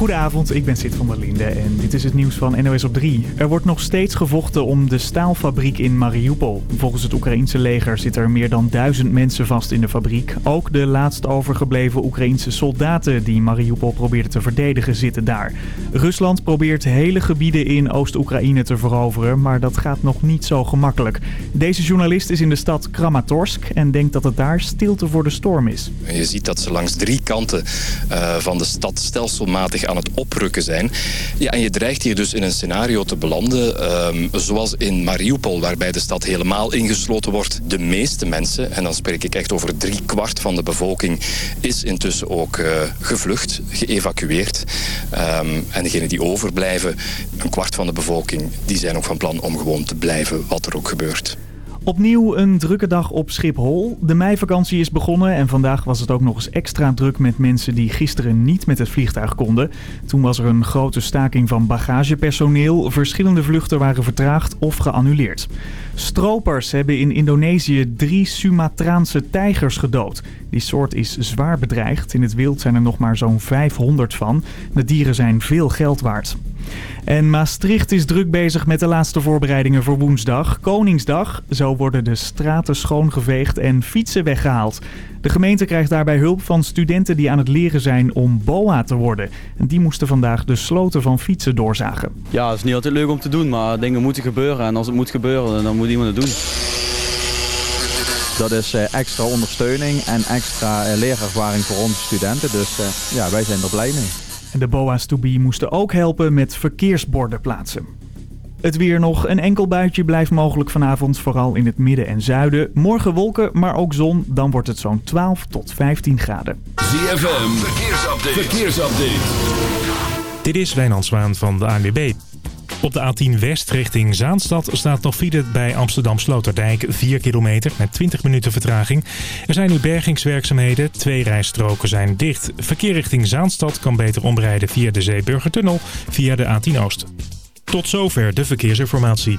Goedenavond, ik ben Sid van der Linde en dit is het nieuws van NOS op 3. Er wordt nog steeds gevochten om de staalfabriek in Mariupol. Volgens het Oekraïense leger zitten er meer dan duizend mensen vast in de fabriek. Ook de laatst overgebleven Oekraïense soldaten die Mariupol probeerden te verdedigen zitten daar. Rusland probeert hele gebieden in Oost-Oekraïne te veroveren, maar dat gaat nog niet zo gemakkelijk. Deze journalist is in de stad Kramatorsk en denkt dat het daar stilte voor de storm is. Je ziet dat ze langs drie kanten uh, van de stad stelselmatig aan het oprukken zijn. Ja, en je dreigt hier dus in een scenario te belanden, um, zoals in Mariupol, waarbij de stad helemaal ingesloten wordt. De meeste mensen, en dan spreek ik echt over drie kwart van de bevolking, is intussen ook uh, gevlucht, geëvacueerd. Um, en degenen die overblijven, een kwart van de bevolking, die zijn ook van plan om gewoon te blijven wat er ook gebeurt. Opnieuw een drukke dag op Schiphol. De meivakantie is begonnen en vandaag was het ook nog eens extra druk met mensen die gisteren niet met het vliegtuig konden. Toen was er een grote staking van bagagepersoneel. Verschillende vluchten waren vertraagd of geannuleerd. Stropers hebben in Indonesië drie Sumatraanse tijgers gedood. Die soort is zwaar bedreigd. In het wild zijn er nog maar zo'n 500 van. De dieren zijn veel geld waard. En Maastricht is druk bezig met de laatste voorbereidingen voor woensdag, Koningsdag. Zo worden de straten schoongeveegd en fietsen weggehaald. De gemeente krijgt daarbij hulp van studenten die aan het leren zijn om BOA te worden. En die moesten vandaag de sloten van fietsen doorzagen. Ja, het is niet altijd leuk om te doen, maar dingen moeten gebeuren. En als het moet gebeuren, dan moet iemand het doen. Dat is eh, extra ondersteuning en extra eh, leerervaring voor onze studenten. Dus eh, ja, wij zijn er blij mee. En de BOA's to be moesten ook helpen met verkeersborden plaatsen. Het weer nog. Een enkel buitje blijft mogelijk vanavond, vooral in het midden en zuiden. Morgen wolken, maar ook zon. Dan wordt het zo'n 12 tot 15 graden. ZFM, verkeersupdate. verkeersupdate. Dit is Wijnand Zwaan van de ANWB. Op de A10 West richting Zaanstad staat nog file bij Amsterdam Sloterdijk 4 kilometer met 20 minuten vertraging. Er zijn nu bergingswerkzaamheden, twee rijstroken zijn dicht. Verkeer richting Zaanstad kan beter omrijden via de Zeeburgertunnel via de A10 Oost. Tot zover de verkeersinformatie.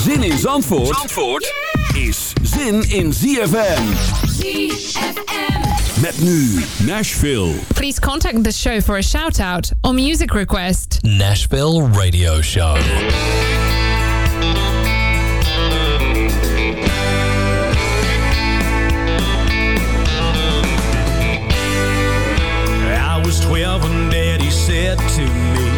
Zin in Zandvoort, Zandvoort is zin in ZFM. ZFM. Met nu Nashville. Please contact the show for a shout-out or music request. Nashville Radio Show. I was 12 when Daddy said to me,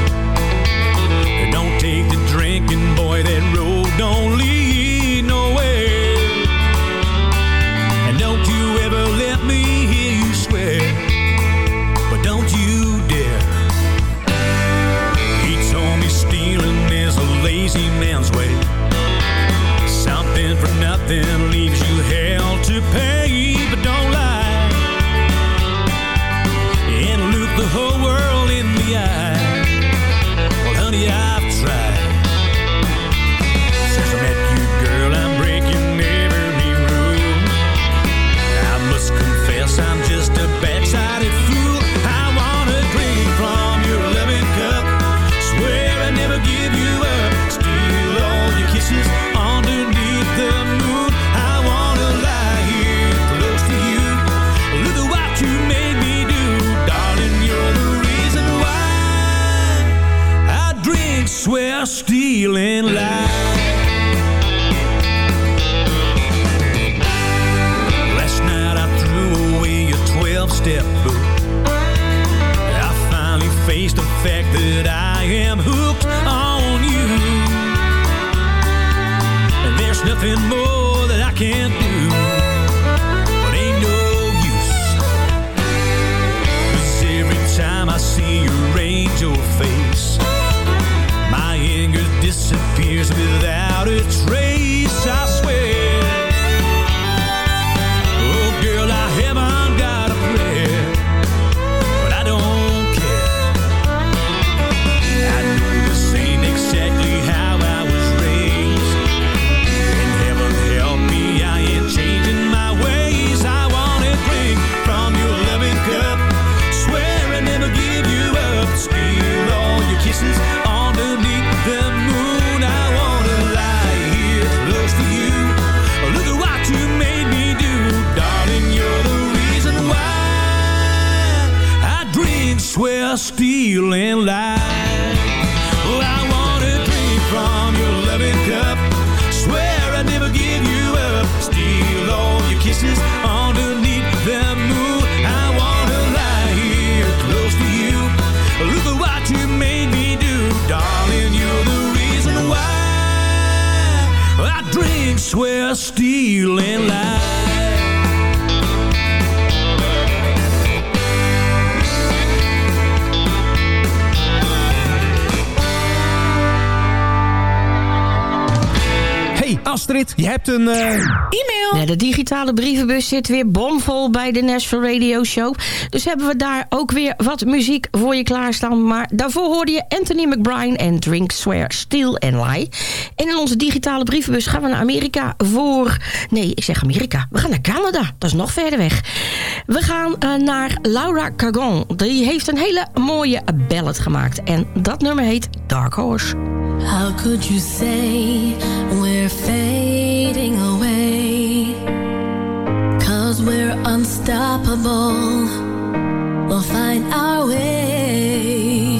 Je hebt een... Eh, e-mail! Ja, de digitale brievenbus zit weer bomvol bij de Nashville Radio Show. Dus hebben we daar ook weer wat muziek voor je klaarstaan. Maar daarvoor hoorde je Anthony McBride en Drink, Swear, Steal and Lie. En in onze digitale brievenbus gaan we naar Amerika voor... Nee, ik zeg Amerika. We gaan naar Canada. Dat is nog verder weg. We gaan eh, naar Laura Cagon. Die heeft een hele mooie ballad gemaakt. En dat nummer heet Dark Horse. How could you say we're fading away. Cause we're unstoppable, we'll find our way.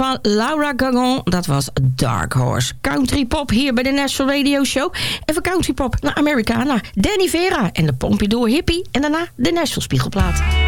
van Laura Gagon, Dat was Dark Horse. Country pop hier bij de National Radio Show. Even country pop naar Americana. Danny Vera en de Pompidou Hippie. En daarna de National Spiegelplaat.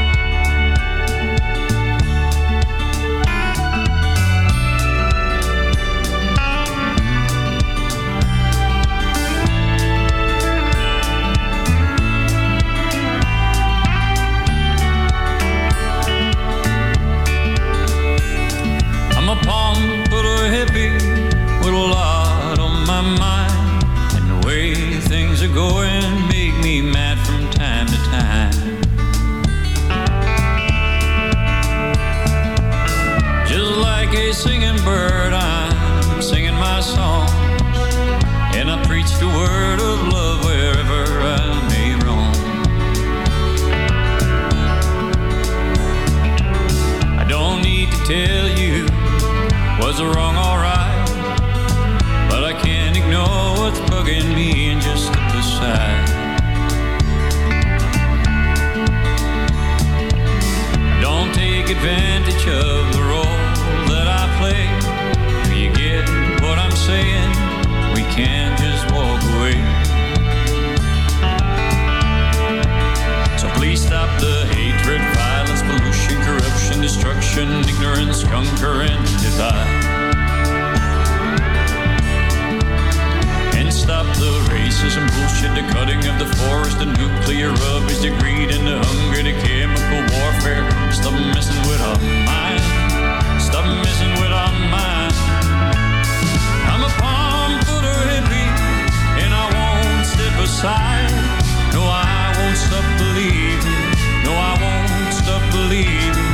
Advantage of the role that I play. Do you get what I'm saying? We can't just walk away. So please stop the hatred, violence, pollution, corruption, destruction, ignorance, conquer, and divide. Stop the racism, bullshit, the cutting of the forest, the nuclear rubbish, the greed and the hunger, the chemical warfare. Stop messing with our mind. Stop messing with our mind. I'm a pompadour hippie, and I won't step aside. No, I won't stop believing. No, I won't stop believing.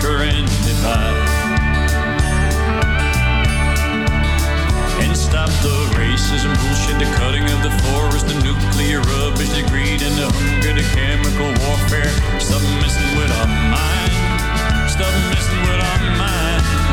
Conquer, and divide. And stop the racism, bullshit, the cutting of the forest, the nuclear rubbish, the greed and the hunger, the chemical warfare. Stop messing with our mind. Stop messing with our mind.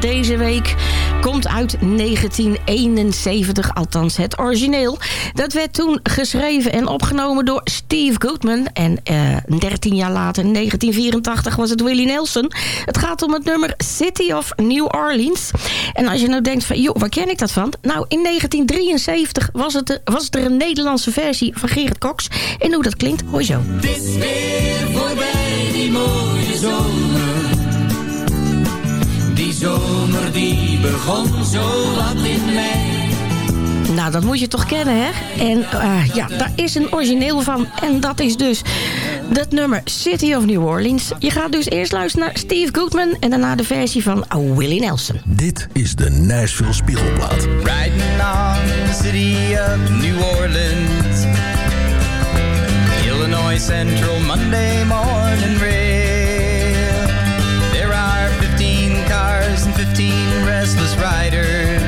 Deze week komt uit 1971, althans het origineel. Dat werd toen geschreven en opgenomen door Steve Goodman. En eh 13 jaar later, in 1984, was het Willie Nelson. Het gaat om het nummer City of New Orleans. En als je nou denkt van, joh, waar ken ik dat van? Nou, in 1973 was, het, was er een Nederlandse versie van Gerrit Cox. En hoe dat klinkt, hoor zo. Het is weer voorbij die mooie zomer. Zomer die begon zo wat in mei. Nou, dat moet je toch kennen, hè? En eh, ja, daar is een origineel van. En dat is dus dat nummer City of New Orleans. Je gaat dus eerst luisteren naar Steve Goodman... en daarna de versie van Willie Nelson. Dit is de Nashville Spiegelplaat. Riding on the city of New Orleans. Illinois Central Monday morning. Restless riders.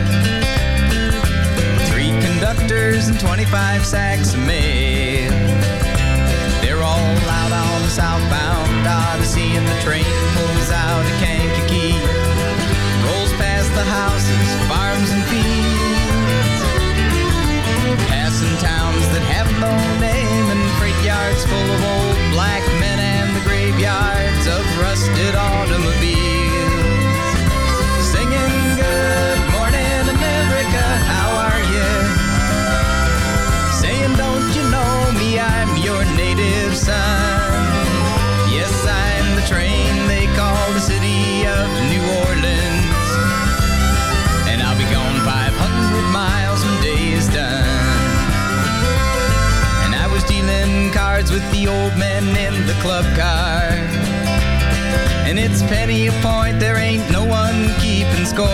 Three conductors and 25 sacks of mail. They're all out on the southbound Odyssey and the train pulls out with the old men in the club car. And it's penny a point, there ain't no one keeping score.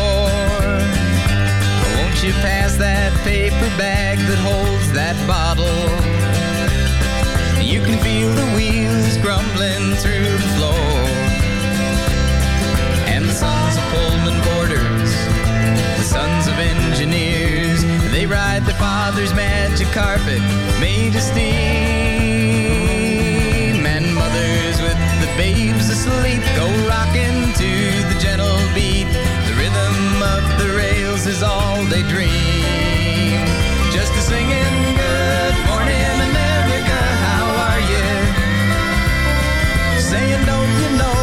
Won't you pass that paper bag that holds that bottle? You can feel the wheels grumbling through the floor. And the sons of Pullman porters, the sons of engineers, they ride their father's magic carpet made of steel. babes asleep go rocking to the gentle beat. The rhythm of the rails is all they dream. Just a singing good morning, America, how are you? Saying, don't you know?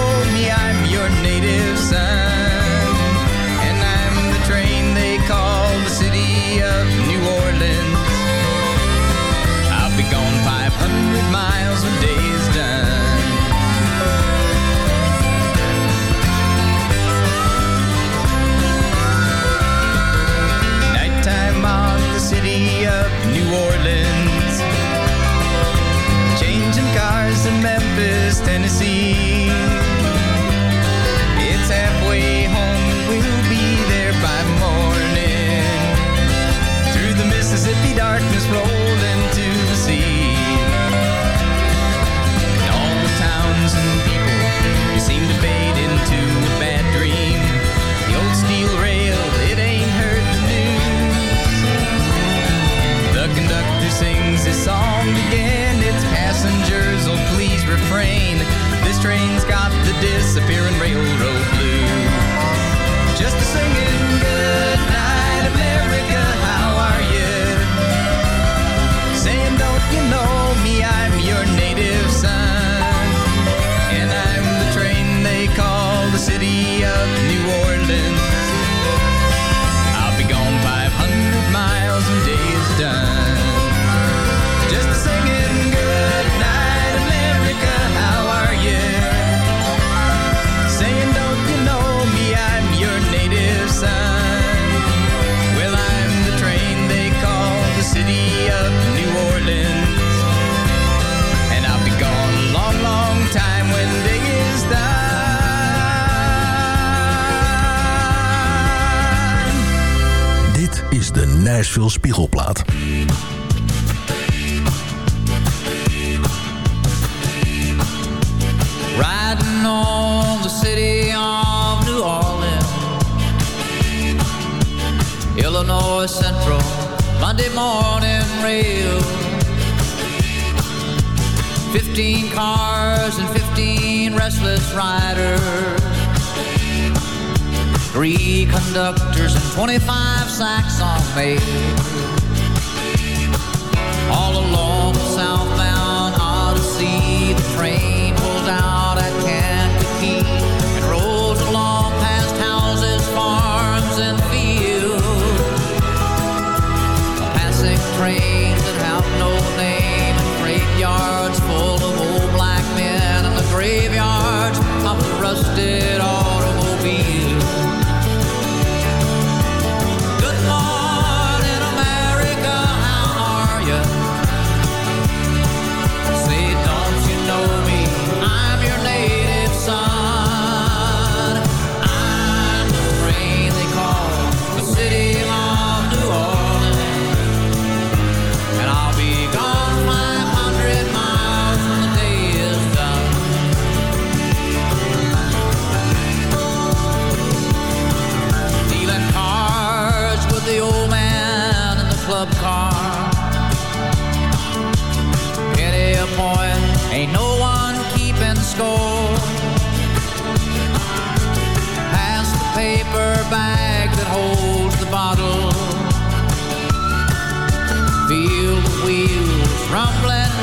Ghost Riders Three conductors and 25 sacks on me All along the southbound Odyssey The train pulled out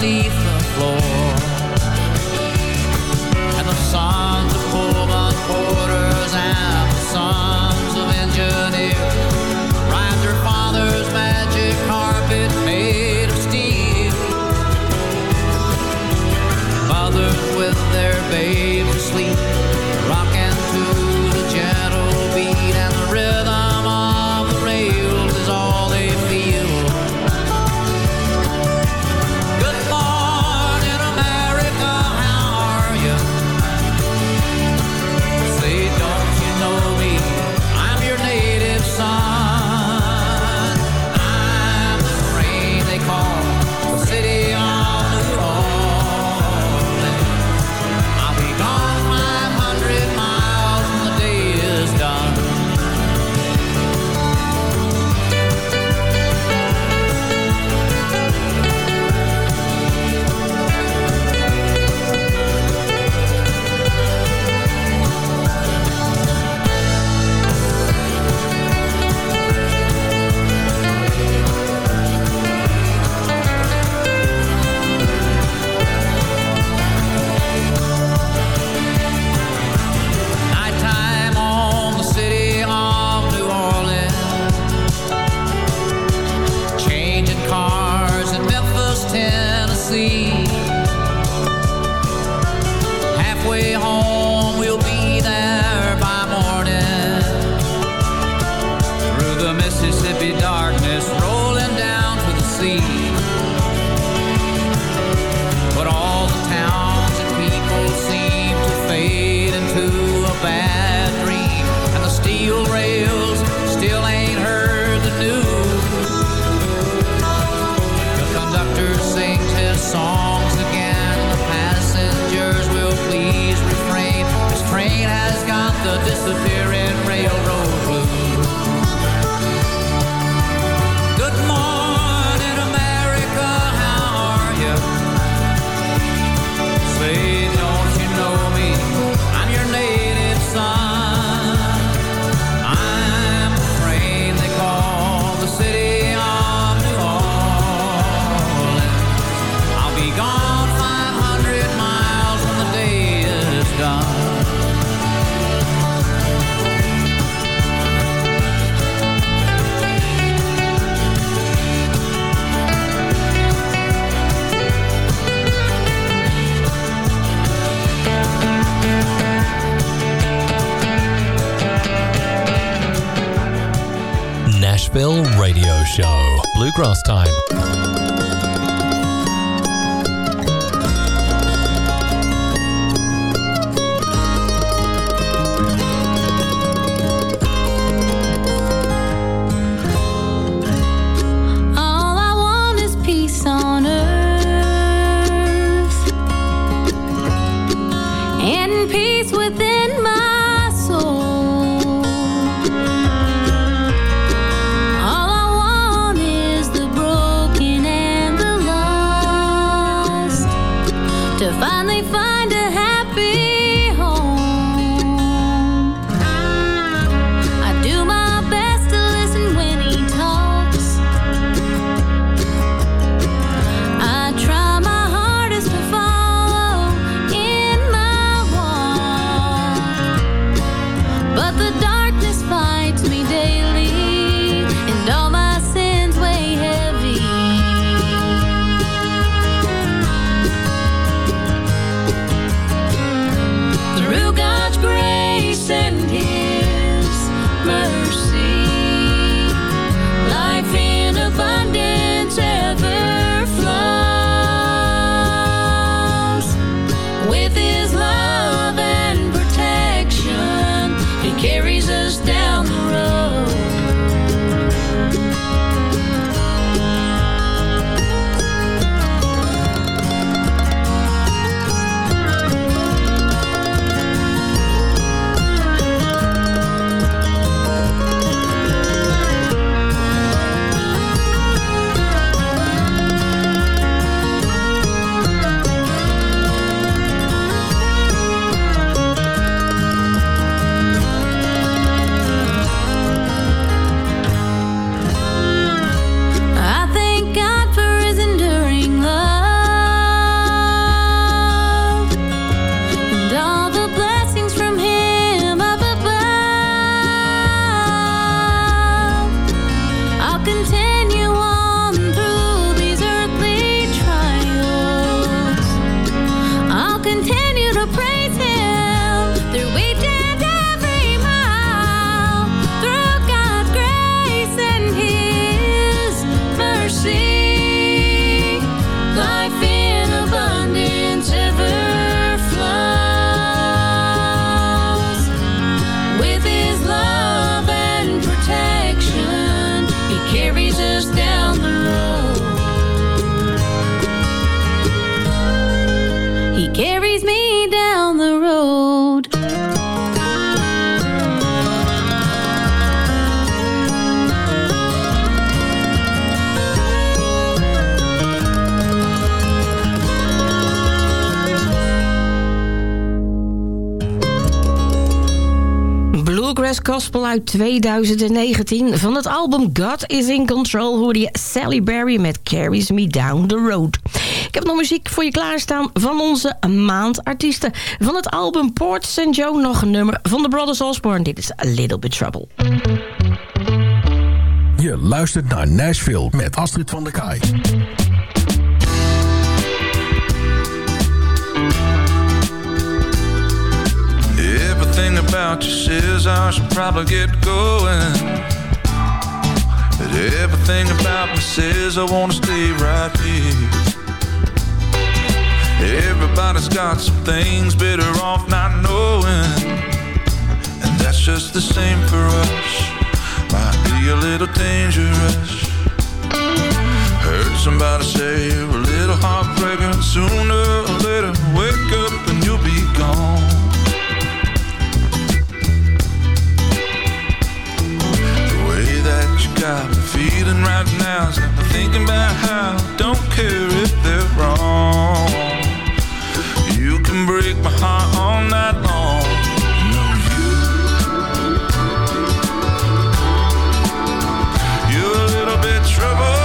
leave. Last Time. Progress Gospel uit 2019. Van het album God is in Control hoorde je Sally Berry met Carries Me Down the Road. Ik heb nog muziek voor je klaarstaan van onze maandartiesten. Van het album Port St. Joe nog een nummer van de Brothers Osborne. Dit is A Little Bit Trouble. Je luistert naar Nashville met Astrid van der Kaai. About you says I should probably get going. But everything about me says I wanna stay right here. Everybody's got some things better off not knowing. And that's just the same for us. Might be a little dangerous. Heard somebody say you're a little heartbreaker. Sooner or later, wake up and you'll be gone. Got me feeling right now got me thinking about how don't care if they're wrong. You can break my heart all night long. No, you. You're a little bit trouble.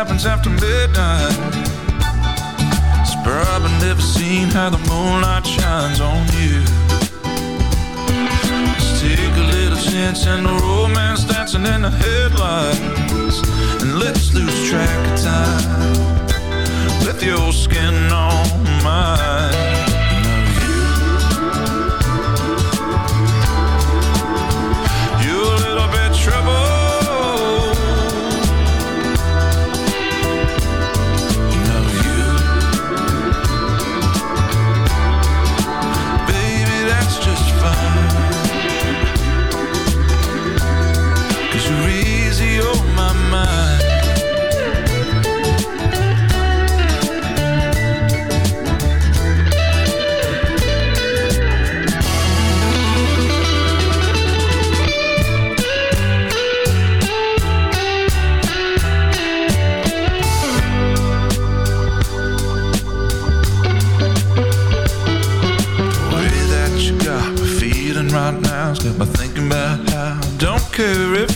Happens after midnight? It's probably never seen how the moonlight shines on you. Let's take a little chance and the romance dancing in the headlights. And let's lose track of time with your skin on mine.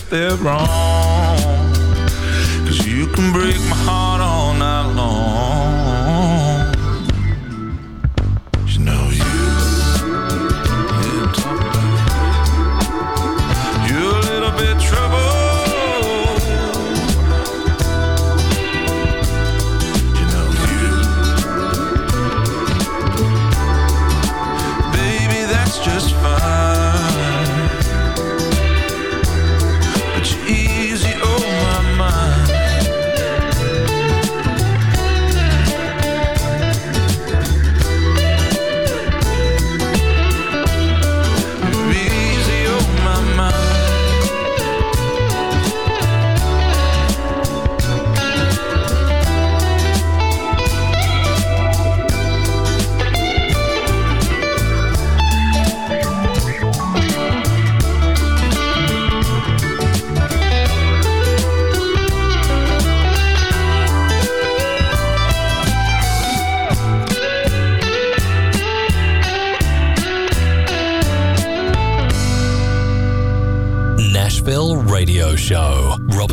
They're wrong. Cause you can break my heart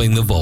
Robbing the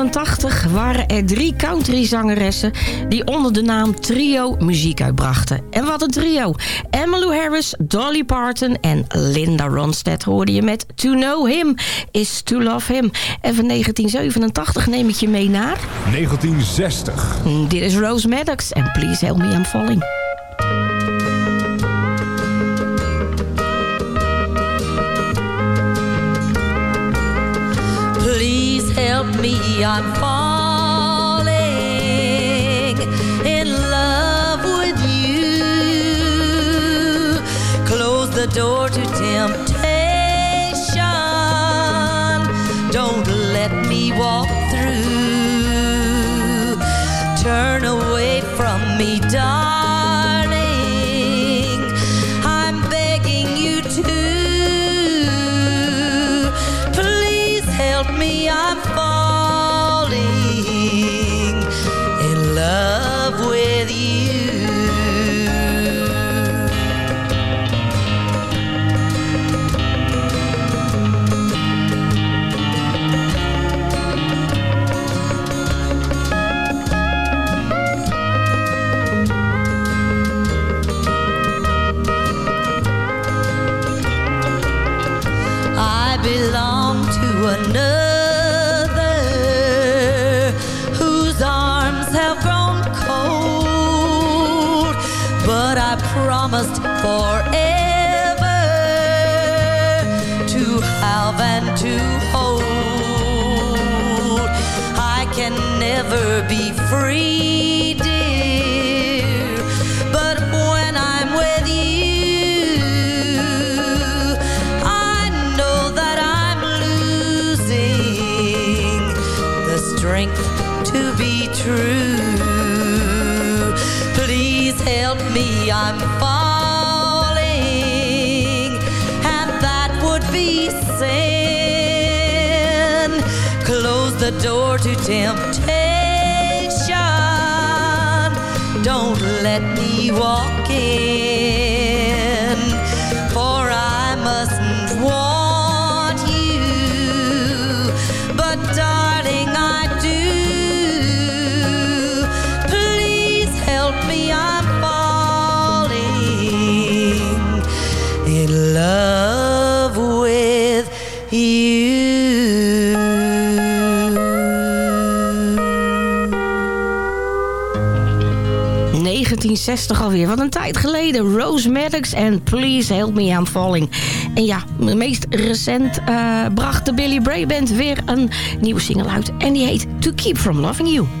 1987 waren er drie countryzangeressen... die onder de naam Trio muziek uitbrachten. En wat een trio. Emmylou Harris, Dolly Parton en Linda Ronstadt hoorde je met To Know Him is To Love Him. En van 1987 neem ik je mee naar... 1960. Dit is Rose Maddox en Please Help Me I'm Falling. Me, I'm falling in love with you. Close the door to temptation. Don't let me walk through. Turn away from me, darling. Belong to another whose arms have grown cold. But I promised forever to have and to hold. I can never be free, the door to temptation. Don't let me walk in, 1960 alweer, wat een tijd geleden. Rose Maddox en Please Help Me I'm Falling. En ja, meest recent eh, bracht de Billy Bray Band weer een nieuwe single uit. En die heet To Keep From Loving You.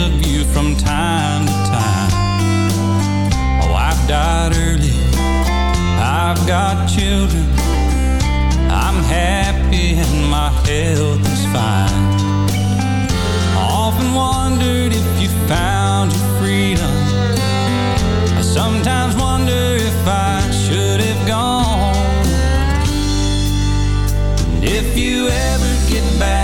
of you from time to time. Oh, I've died early. I've got children. I'm happy and my health is fine. I often wondered if you found your freedom. I sometimes wonder if I should have gone. And if you ever get back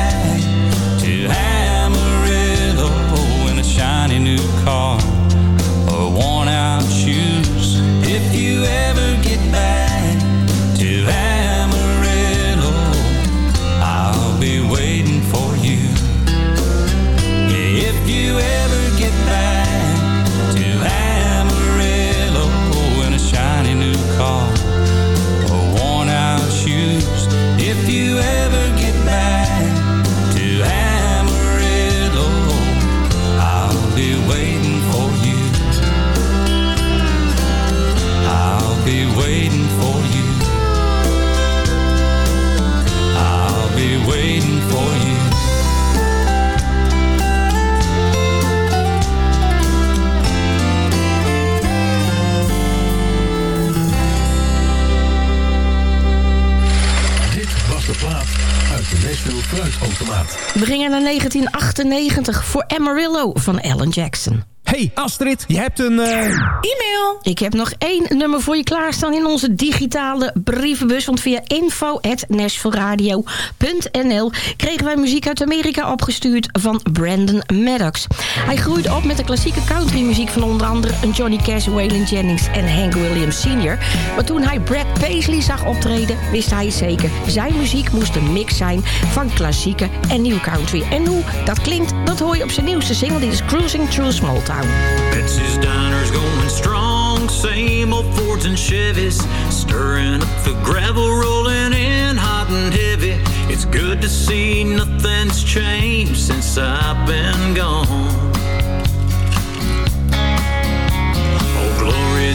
We gingen naar 1998 voor Amarillo van Alan Jackson hey, Astrid, je hebt een... eh, E-mail. Ik heb nog één nummer voor je klaarstaan in onze digitale brievenbus. Want via info.nashvilleradio.nl kregen wij muziek uit Amerika opgestuurd van Brandon Maddox. Hij groeide op met de klassieke countrymuziek van onder andere Johnny Cash, Waylon Jennings en Hank Williams Sr. Maar toen hij Brad Paisley zag optreden, wist hij zeker. Zijn muziek moest een mix zijn van klassieke en nieuw country. En hoe dat klinkt, dat hoor je op zijn nieuwste single. Dit is Cruising Through Small Town. Betsy's Diner's going strong. Same old Fords and Chevys. Stirring up the gravel, rolling in hot and heavy. It's good to see nothing's changed since I've been gone.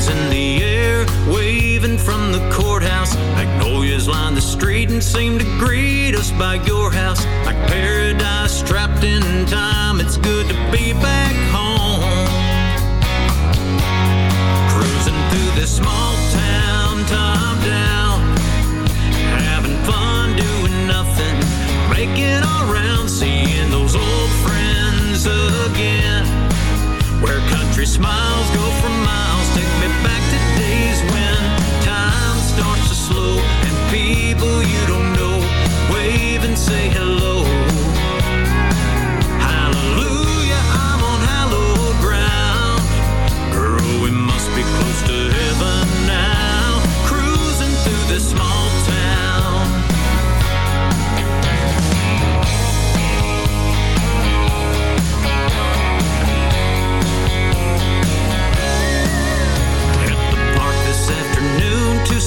Glory's in the air, waving from the courthouse. Magnolias line the street and seem to greet us by your house. Like paradise trapped in time, it's good to be back home. Cruising through this small town, top down. Having fun doing nothing. Making all round, seeing those old friends again. Where country smiles go for miles. Take me back to days when time starts to slow. And people you don't know wave and say hello. Hallelujah, I'm on hallowed ground. Girl, we must be close to heaven now. Cruising through this small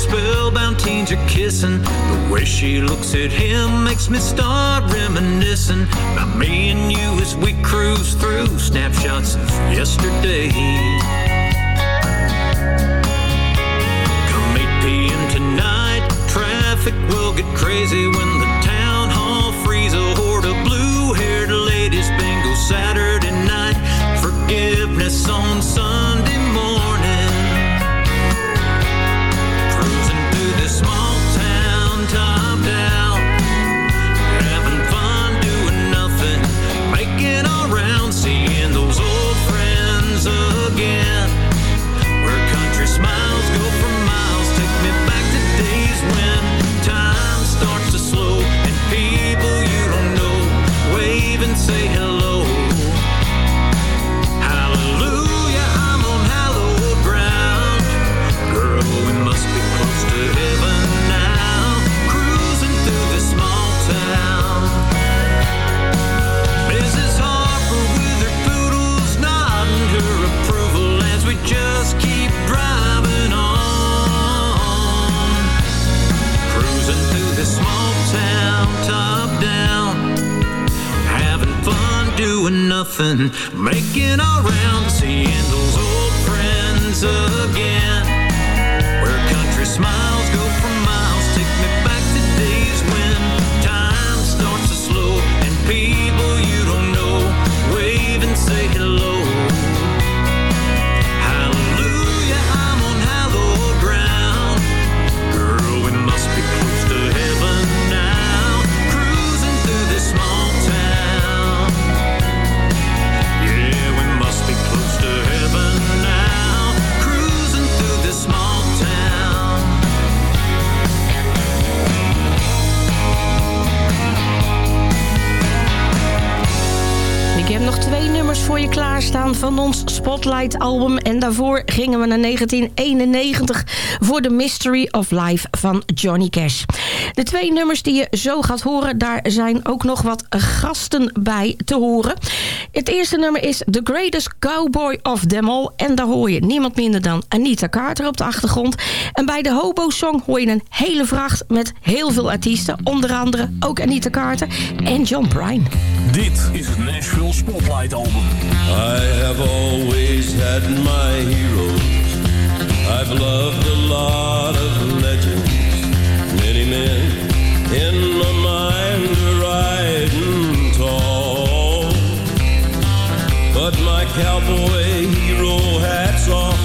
spellbound teens are kissing. The way she looks at him makes me start reminiscing about me and you as we cruise through snapshots of yesterday. Come 8 p.m. tonight, traffic will get crazy when the town hall frees a horde of blue-haired ladies. Bingo Saturday Album. En daarvoor gingen we naar 1991 voor The Mystery of Life van Johnny Cash. De twee nummers die je zo gaat horen, daar zijn ook nog wat gasten bij te horen. Het eerste nummer is The Greatest Cowboy of Them All. En daar hoor je niemand minder dan Anita Carter op de achtergrond. En bij de Hobo Song hoor je een hele vracht met heel veel artiesten. Onder andere ook Anita Carter en John Prine. Dit is het Nashville Spotlight Album. I have always had my heroes. I've loved a lot of cowboy hero hats off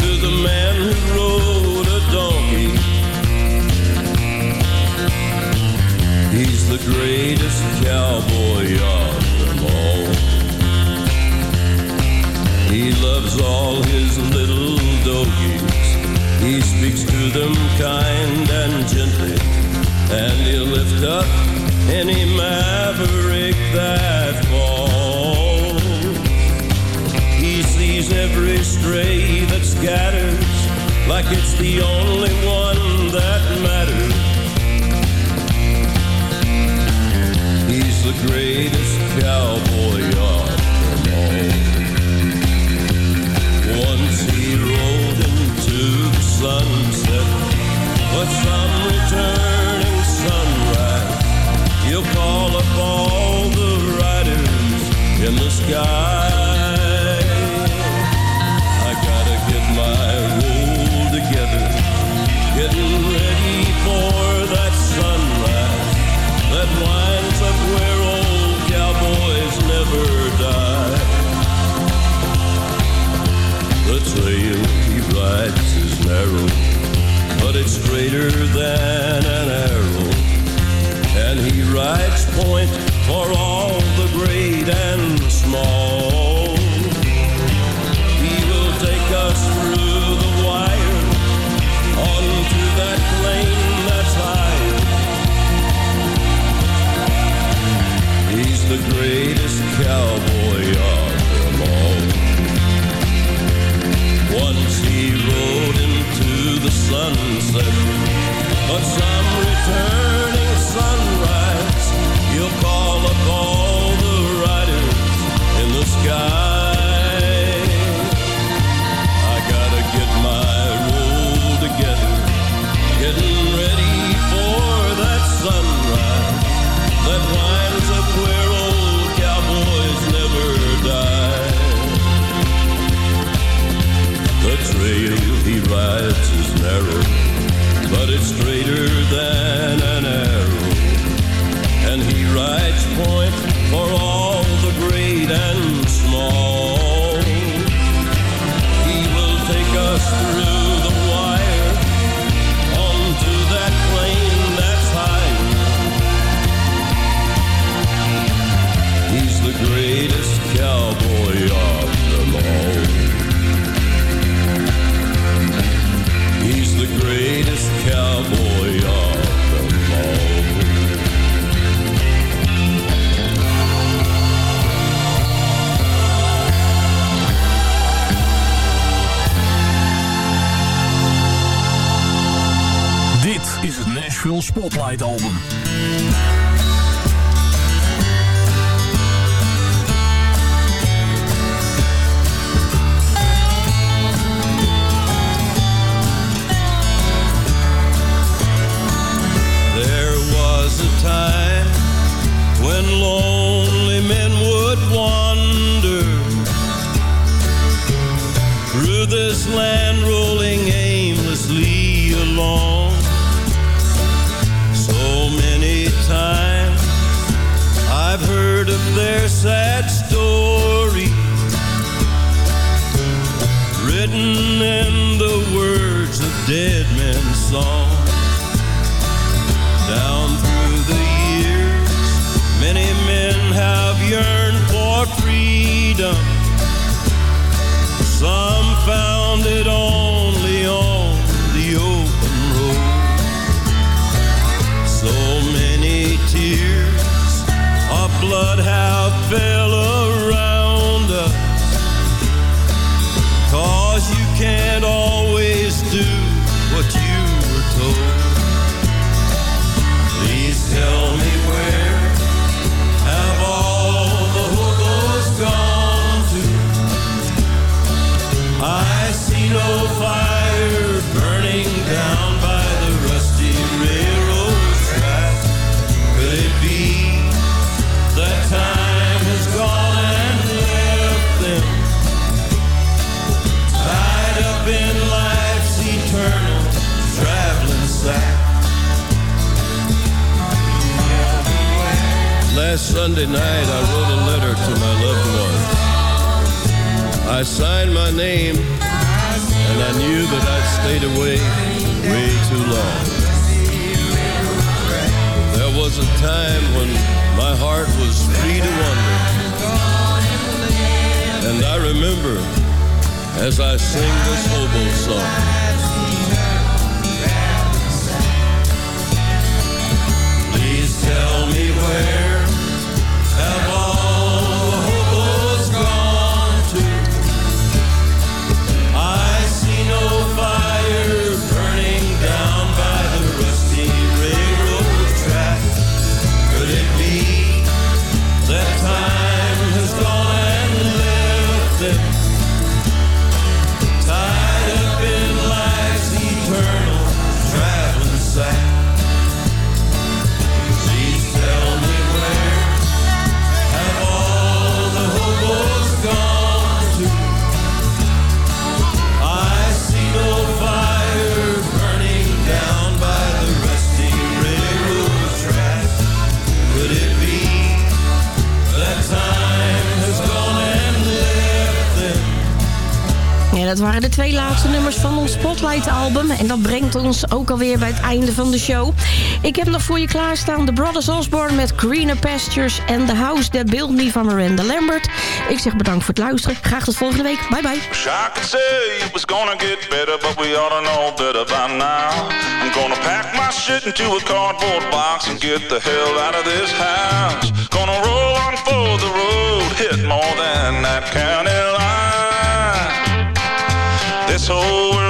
to the man who rode a donkey. He's the greatest cowboy of them all. He loves all his little dogies. He speaks to them kind and gently. And he'll lift up any maverick that falls. Every stray that scatters like it's the only one that matters. He's the greatest cowboy of them all. Once he rode into the sunset, but some returning sunrise, he'll call up all the riders in the sky. It's straighter than an arrow. And he rides point for all the great and small. He will take us through the wire onto that plain that's higher. He's the greatest cowboy of them all. Once he rode into the sunset, but some returning Nashville Spotlight Album. There was a time when lonely men would wander through this land rolling their sad story written in the words of dead men's songs. Have Last Sunday night, I wrote a letter to my loved ones. I signed my name, and I knew that I'd stayed away way too long. There was a time when my heart was free to wander. And I remember as I sing this hobo song. Please tell me where. dat waren de twee laatste nummers van ons Spotlight-album. En dat brengt ons ook alweer bij het einde van de show. Ik heb nog voor je klaarstaan The Brothers Osborne met Greener Pastures... en The House That Built Me van Miranda Lambert. Ik zeg bedankt voor het luisteren. Graag tot volgende week. Bye bye. Hit more than whole world.